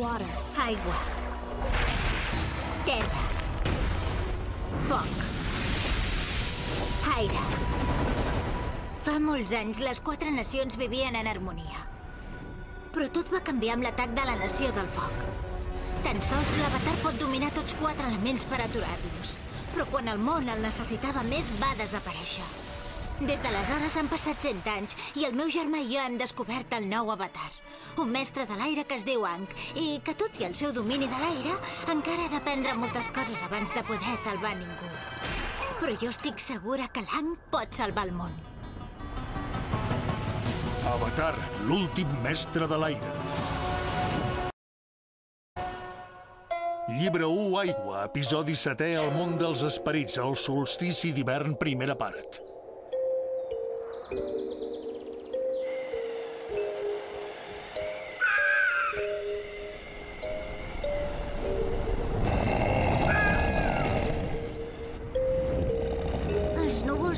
Water. Aigua. Terra. Foc. Aire. Fa molts anys les quatre nacions vivien en harmonia. Però tot va canviar amb l'atac de la nació del foc. Tan sols l'avatar pot dominar tots quatre elements per aturar-los. Però quan el món el necessitava més, va desaparèixer. Des d'aleshores han passat 100 anys i el meu germà i jo hem descobert el nou avatar. Un mestre de l'aire que es diu Ankh i que, tot i el seu domini de l'aire, encara ha d'aprendre moltes coses abans de poder salvar ningú. Però jo estic segura que l'Ankh pot salvar el món. Avatar, l'últim mestre de l'aire. Llibre 1, Aigua, episodi 7è, El món dels esperits, el solstici d'hivern, primera part.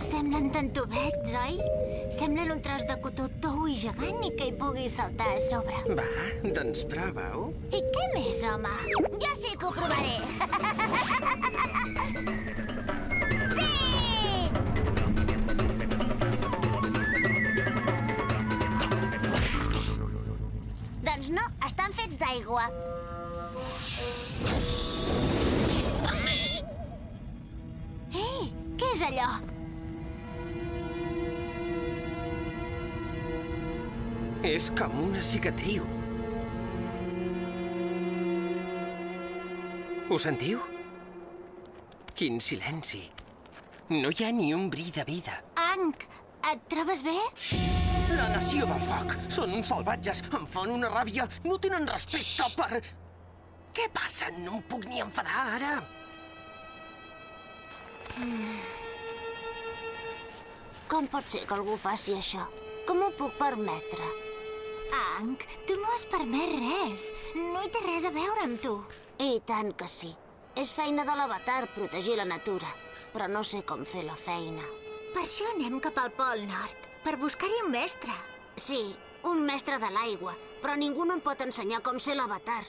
Semblen tan tubets, oi? Semblen un tros de cotó tou i gegant i que hi pugui saltar a sobre. Va, doncs prova-ho. I què més, home? Jo sí que ho provaré. Doncs no, estan fets d'aigua. Ei, què és allò? És com una cicatriu. Ho sentiu? Quin silenci. No hi ha ni un bri de vida. Anc, et trobes bé? La nació del foc. Són uns salvatges. Em fan una ràbia. No tenen respecte per... Què passa? No em puc ni enfadar ara. Com pot ser que algú faci això? Com ho puc permetre? Anc, tu no has permès res. No hi té res a veure amb tu. I tant que sí. És feina de l'avatar protegir la natura. Però no sé com fer la feina. Per això anem cap al Pol Nord. Per buscar-hi un mestre. Sí, un mestre de l'aigua. Però ningú no em pot ensenyar com ser l'avatar.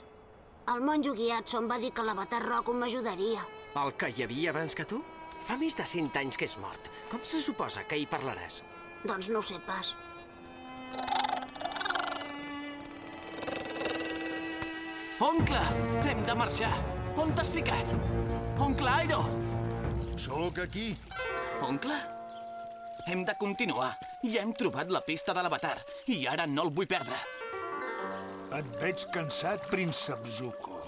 El monjo Guiatson va dir que l'avatar roc m'ajudaria. El que hi havia abans que tu? Fa més de cent anys que és mort. Com se suposa que hi parlaràs? Doncs no ho sé pas. Oncle, hem de marxar. On t'has ficat? Oncle Airo! Sóc aquí. Oncle? Hem de continuar. Ja hem trobat la pista de l'avatar i ara no el vull perdre. Et veig cansat, príncep Zuko.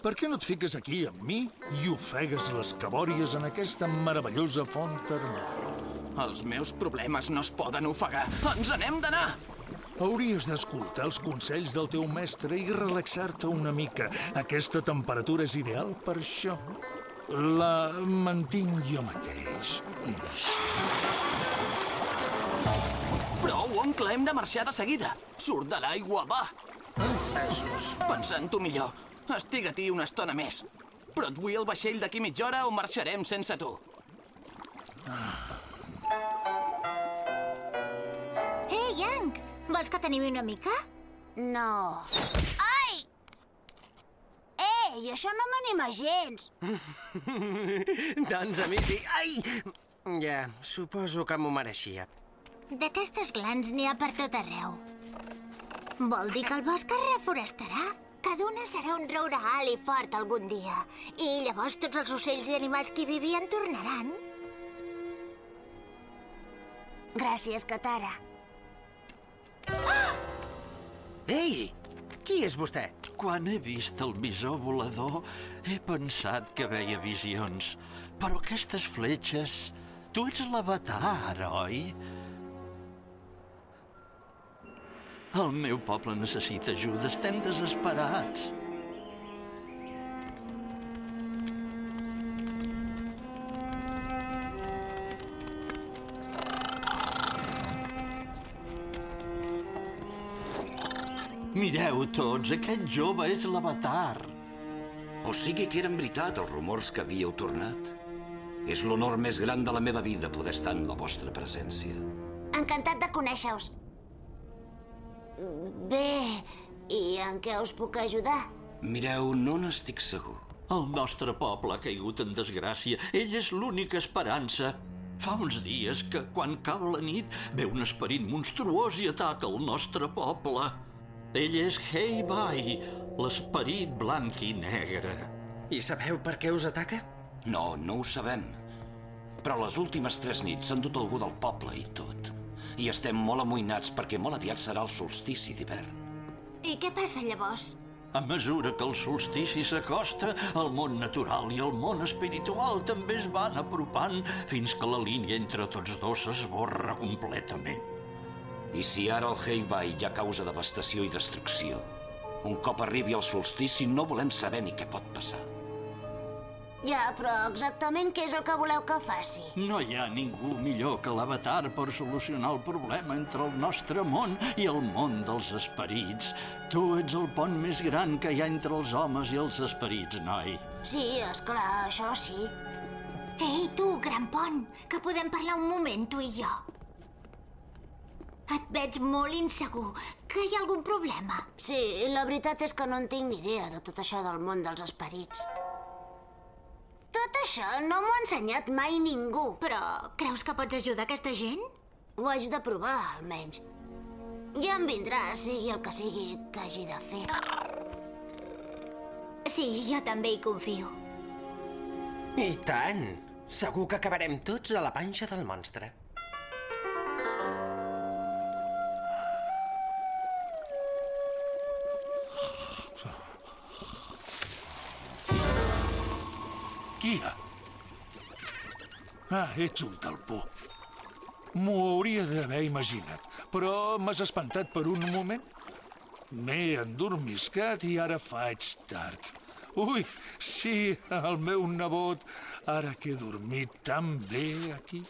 Per què no et fiques aquí amb mi i ofegues les cabòries en aquesta meravellosa font termal? Els meus problemes no es poden ofegar. Ens n'hem d'anar! Hauries d'escoltar els consells del teu mestre i relaxar-te una mica. Aquesta temperatura és ideal per això. La mantinc jo mateix. Prou, oncle, hem de marxar de seguida. Surt de l'aigua, va. Pensant-ho millor. Estiga-t'hi una estona més. Però et vull al vaixell d'aquí mitja hora o marxarem sense tu. Ei, Yang! Vols que t'animi una mica? No. Ai! Ei, això no m'anima gens. doncs a mi sí. Ai! Ja, suposo que m'ho mereixia. D'aquestes glans n'hi ha per tot arreu. Vol dir que el bosc es reforestarà? Cada una serà un roure alt i fort algun dia. I llavors tots els ocells i animals que hi vivien tornaran. Gràcies, Katara. Ei! Qui és vostè? Quan he vist el visor volador, he pensat que veia visions. Però aquestes fletxes... Tu ets l'avatar, oi? El meu poble necessita ajuda. Estem desesperats. Mireu tots, aquest jove és l'avatar. O sigui que eren veritat els rumors que havíeu tornat. És l'honor més gran de la meva vida poder estar en la vostra presència. Encantat de conèixer-us. Bé, i en què us puc ajudar? Mireu, no n'estic segur. El nostre poble ha caigut en desgràcia. Ell és l'única esperança. Fa uns dies que, quan cau la nit, ve un esperit monstruós i ataca el nostre poble. Ell és Hei Bai, l'esperit blanc i negre. I sabeu per què us ataca? No, no ho sabem. Però les últimes tres nits s'han dut algú del poble i tot. I estem molt amoïnats perquè molt aviat serà el solstici d'hivern. I què passa llavors? A mesura que el solstici s'acosta, el món natural i el món espiritual també es van apropant fins que la línia entre tots dos s'esborra completament. I si ara el Heibai ja causa devastació i destrucció, un cop arribi el solstici no volem saber ni què pot passar. Ja, però exactament què és el que voleu que faci? No hi ha ningú millor que l'avatar per solucionar el problema entre el nostre món i el món dels esperits. Tu ets el pont més gran que hi ha entre els homes i els esperits, noi. Sí, és clar, això sí. Ei, tu, gran pont, que podem parlar un moment, tu i jo. Et veig molt insegur. Que hi ha algun problema? Sí, la veritat és que no en tinc ni idea de tot això del món dels esperits. Tot això no m'ho ha ensenyat mai ningú. Però creus que pots ajudar aquesta gent? Ho haig de provar, almenys. Ja em vindrà, sigui el que sigui que hagi de fer. Sí, jo també hi confio. I tant! Segur que acabarem tots a la panxa del monstre. Ha? Ah, ets un talpó. M'ho hauria d'haver imaginat, però m'has espantat per un moment. M'he endormiscat i ara faig tard. Ui, sí, el meu nebot, ara que he dormit tan bé aquí.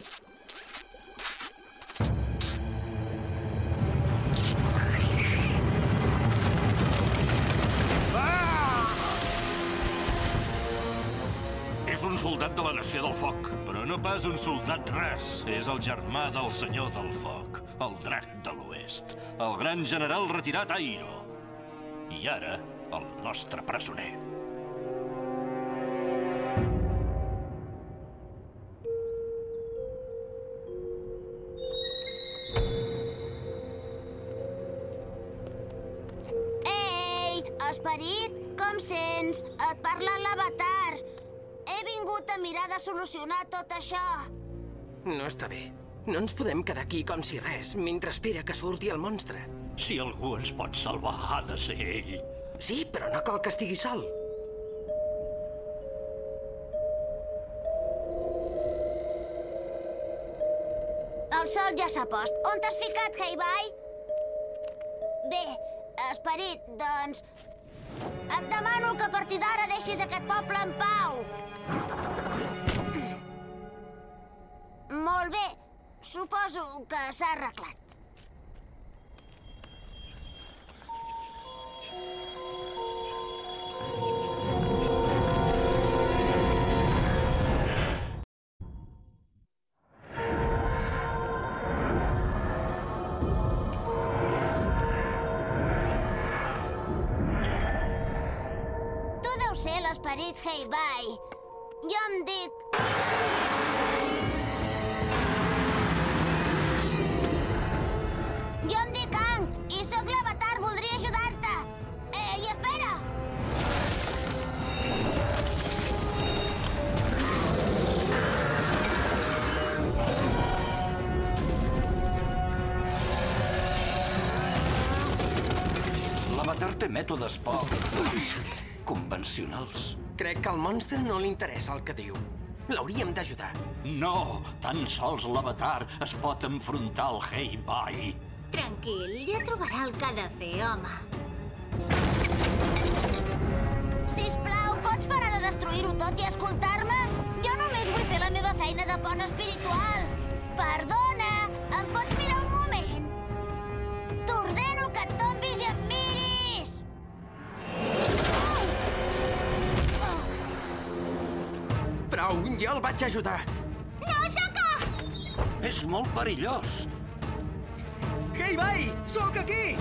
Nació del Foc, però no pas un soldat ras. És el germà del Senyor del Foc, el drac de l'Oest, el gran general retirat Airo. I ara, el nostre presoner. Solucionar tot això. No està bé. No ens podem quedar aquí com si res, mentre espera que surti el monstre. Si algú ens pot salvar, ha de ser ell. Sí, però no cal que estigui sol. El sol ja s'ha post. On t'has ficat, Heibai? Bé, esperit, doncs... Et demano que a partir d'ara deixis aquest poble en pau. Molt bé. Suposo que s'ha arreglat. Mètodes poc... convencionals. Crec que al monstre no li interessa el que diu. L'hauríem d'ajudar. No, tan sols l'avatar es pot enfrontar al Hei Bai. Tranquil, ja trobarà el que ha de fer, home. Sisplau, pots parar de destruir-ho tot i escoltar-me? Jo només vull fer la meva feina de pont espiritual. Perdona, prou. Jo el vaig ajudar. No, Soka! És molt perillós. Hey, vai! Sóc aquí!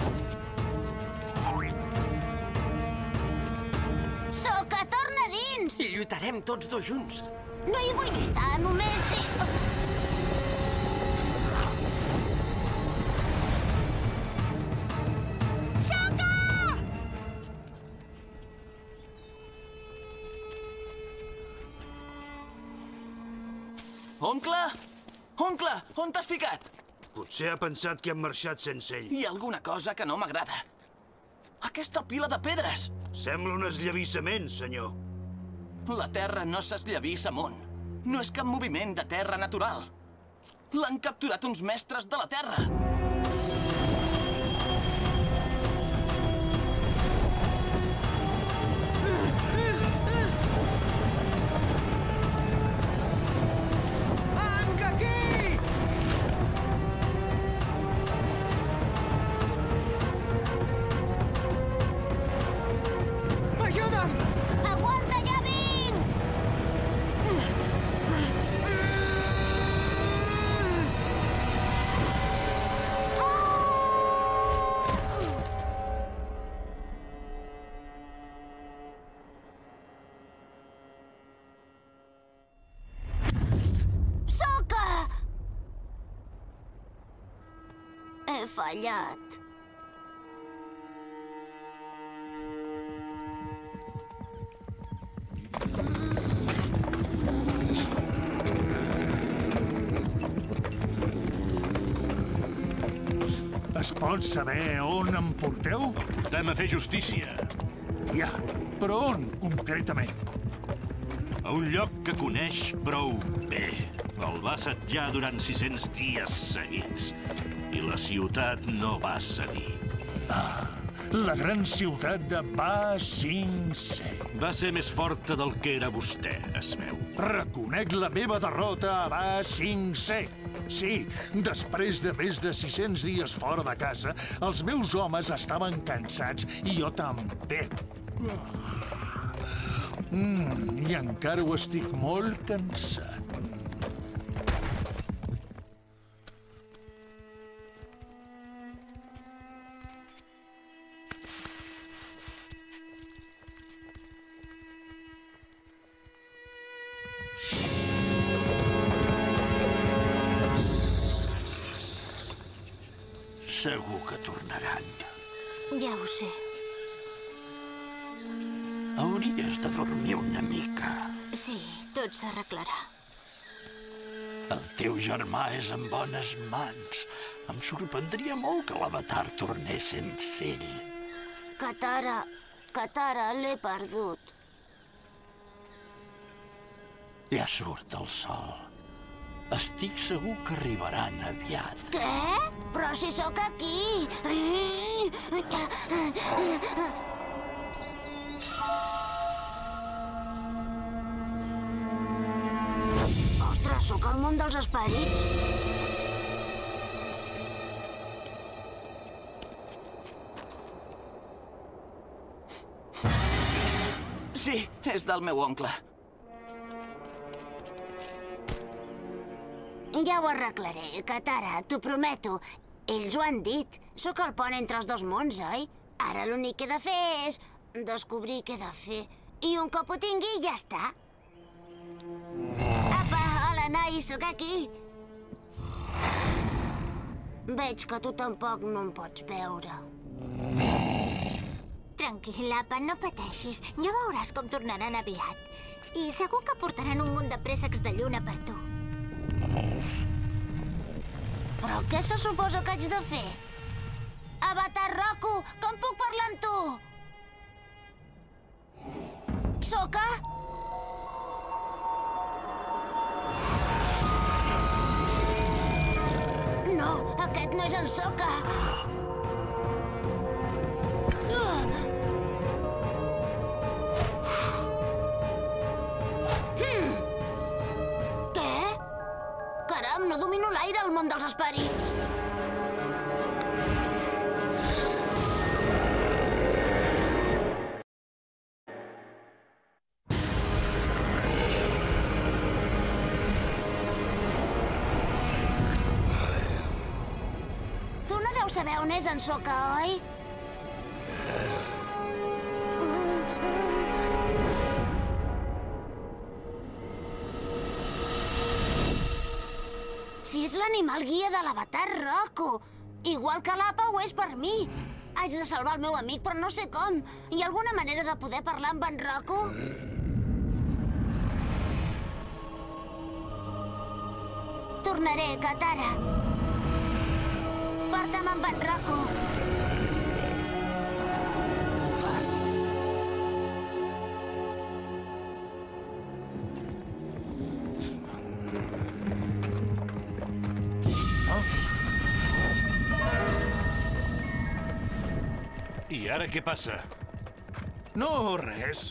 Soka, torna dins! I lluitarem tots dos junts. No hi vull lluitar, només si... ficat? Potser ha pensat que hem marxat sense ell. Hi ha alguna cosa que no m'agrada. Aquesta pila de pedres! Sembla un esllavissament, senyor. La terra no s'esllavissa amunt. No és cap moviment de terra natural. L'han capturat uns mestres de la terra. He fallat. Es pot saber on em porteu? Portem a fer justícia. Ja, però on, concretament? A un lloc que coneix prou bé. El va assetjar durant 600 dies seguits. Ciutat no va cedir. La gran ciutat de Ba Sing Se. Va ser més forta del que era vostè, es veu. Reconec la meva derrota a Ba Sing Se. Sí, després de més de 600 dies fora de casa, els meus homes estaven cansats i jo també. Mm, I encara ho estic molt cansat. Segur que tornaran. Ja ho sé. Hauries de dormir una mica. Sí, tot s'arreglarà. El teu germà és en bones mans. Em sorprendria molt que l'avatar tornés sense ell. Katara, Katara, l'he perdut. Ja surt el sol. Estic segur que arribaran aviat. Què? Però si sóc aquí! Ostres, sóc al món dels esperits. Sí, és del meu oncle. Ja ho arreglaré, Katara, t'ho prometo. Ells ho han dit. Sóc el pont entre els dos mons, oi? Ara l'únic que he de fer és descobrir què he de fer. I un cop ho tingui, ja està. Apa, hola, noi, sóc aquí. Veig que tu tampoc no em pots veure. Tranquil, apa, no pateixis. Ja veuràs com tornaran aviat. I segur que portaran un munt de préssecs de lluna per tu. Però què se suposa que haig de fer? Avatar Roku, com puc parlar amb tu? Soca? No, aquest no és en Soca. No domino l'aire al món dels esperits. Tu no deus saber on és en Soca, oi? És l'animal guia de l'avatar Rocco. Igual que l'apa ho és per mi. Haig de salvar el meu amic, però no sé com. Hi ha alguna manera de poder parlar amb en Rocco? Tornaré, Katara. Porta'm amb en Rocco. I ara què passa? No, res.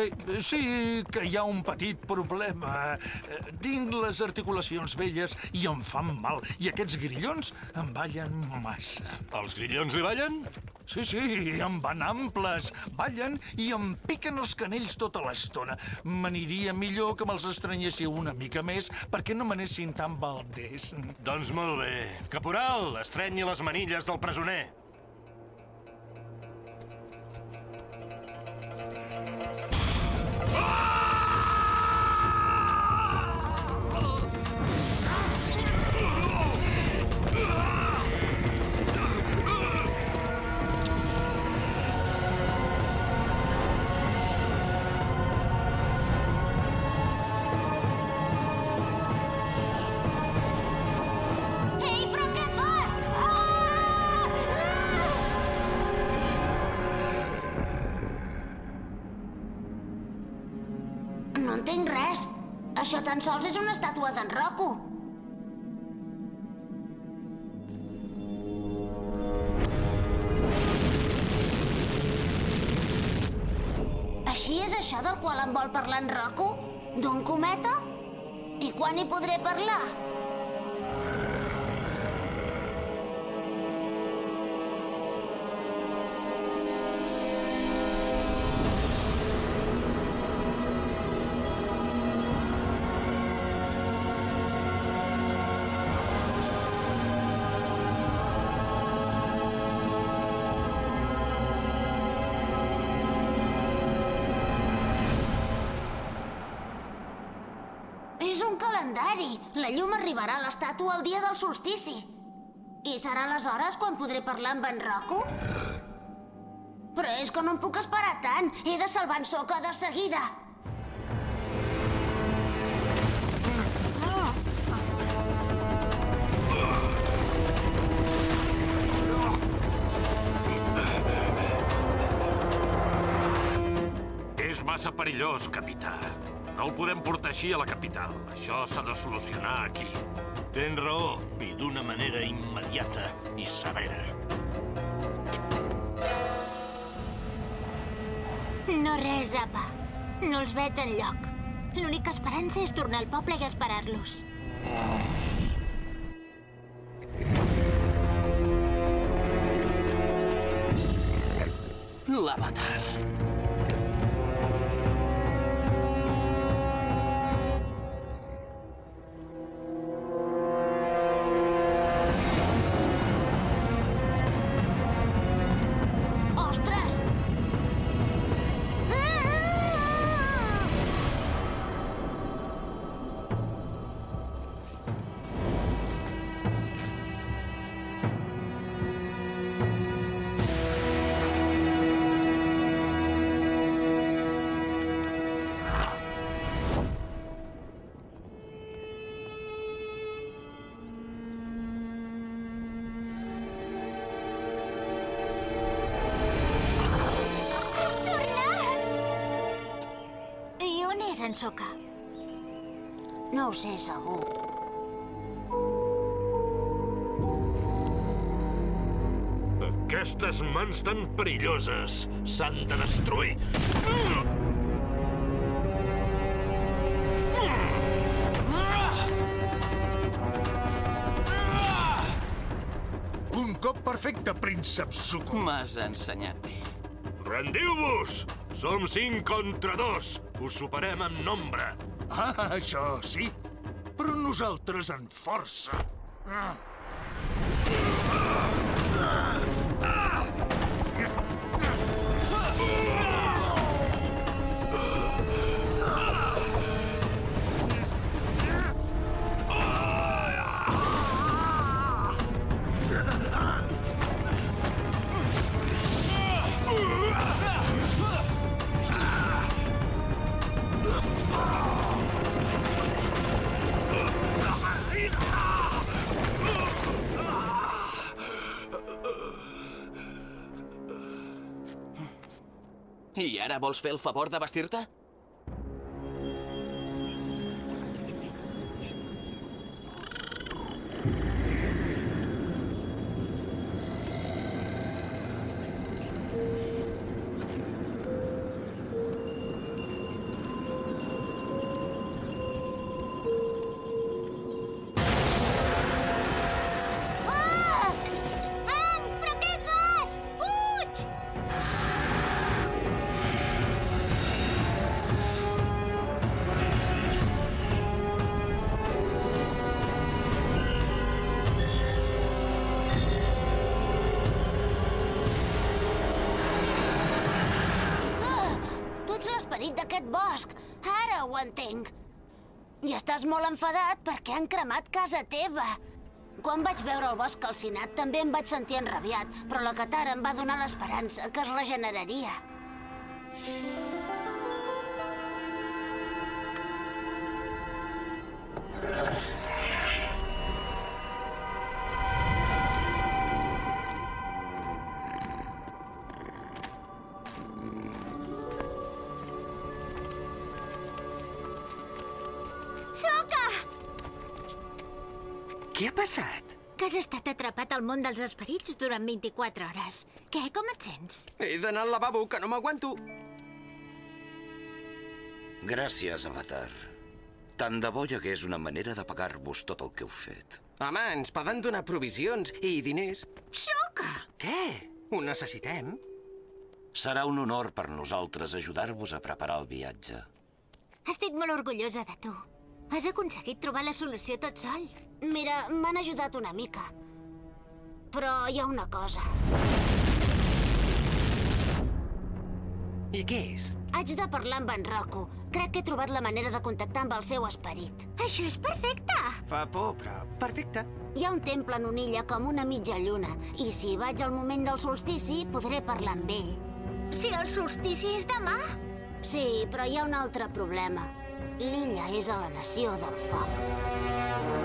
Eh, sí que hi ha un petit problema. Eh, Tinc les articulacions velles i em fan mal. I aquests grillons em ballen massa. Els grillons li ballen? Sí, sí, em van amples. Ballen i em piquen els canells tota l'estona. M'aniria millor que me'ls estranyéssiu una mica més perquè no m'anessin tan balders. Doncs molt bé. Caporal, estrenyi les manilles del presoner. Ei, Això tan sols és una estàtua d'en Rocco. Així és això del qual em vol parlar en Rocco? D'un cometa? I quan hi podré parlar? Calendari. La llum arribarà a l'estàtua el dia del solstici. I serà aleshores quan podré parlar amb en Rocco? Però és que no em puc esperar tant. He de salvar en Soca de seguida. És massa perillós, capità. No el podem portar així a la capital. Això s'ha de solucionar aquí. Tens raó, i d'una manera immediata i severa. No res, apa. No els veig enlloc. L'única esperança és tornar al poble i esperar-los. L'avatar. En Soka? No ho sé, segur. Aquestes mans tan perilloses s'han de destruir. Un cop perfecte, príncep Zuko. M'has ensenyat bé. Rendiu-vos! Som cinc contra dos. Us superem en nombre. Ah, això sí. Però nosaltres en força. Ah. Ara vols fer el favor de vestir-te? Bosc. Ara ho entenc. I estàs molt enfadat perquè han cremat casa teva. Quan vaig veure el bosc calcinat també em vaig sentir enrabiat, però la Katara em va donar l'esperança que es regeneraria. Què ha passat? Que has estat atrapat al món dels esperits durant 24 hores. Què, com et sents? He d'anar al lavabo, que no m'aguanto. Gràcies, Avatar. Tant de bo hi hagués una manera de pagar-vos tot el que heu fet. Home, ens poden donar provisions i diners. Soca! Què? Ho necessitem? Serà un honor per nosaltres ajudar-vos a preparar el viatge. Estic molt orgullosa de tu. Has aconseguit trobar la solució tot sol. Mira, m'han ajudat una mica. Però hi ha una cosa. I què és? Haig de parlar amb en Rocco. Crec que he trobat la manera de contactar amb el seu esperit. Això és perfecte! Fa por, però perfecte. Hi ha un temple en una illa com una mitja lluna, i si vaig al moment del solstici, podré parlar amb ell. Si el solstici és demà! Sí, però hi ha un altre problema. L'illa és a la nació del foc.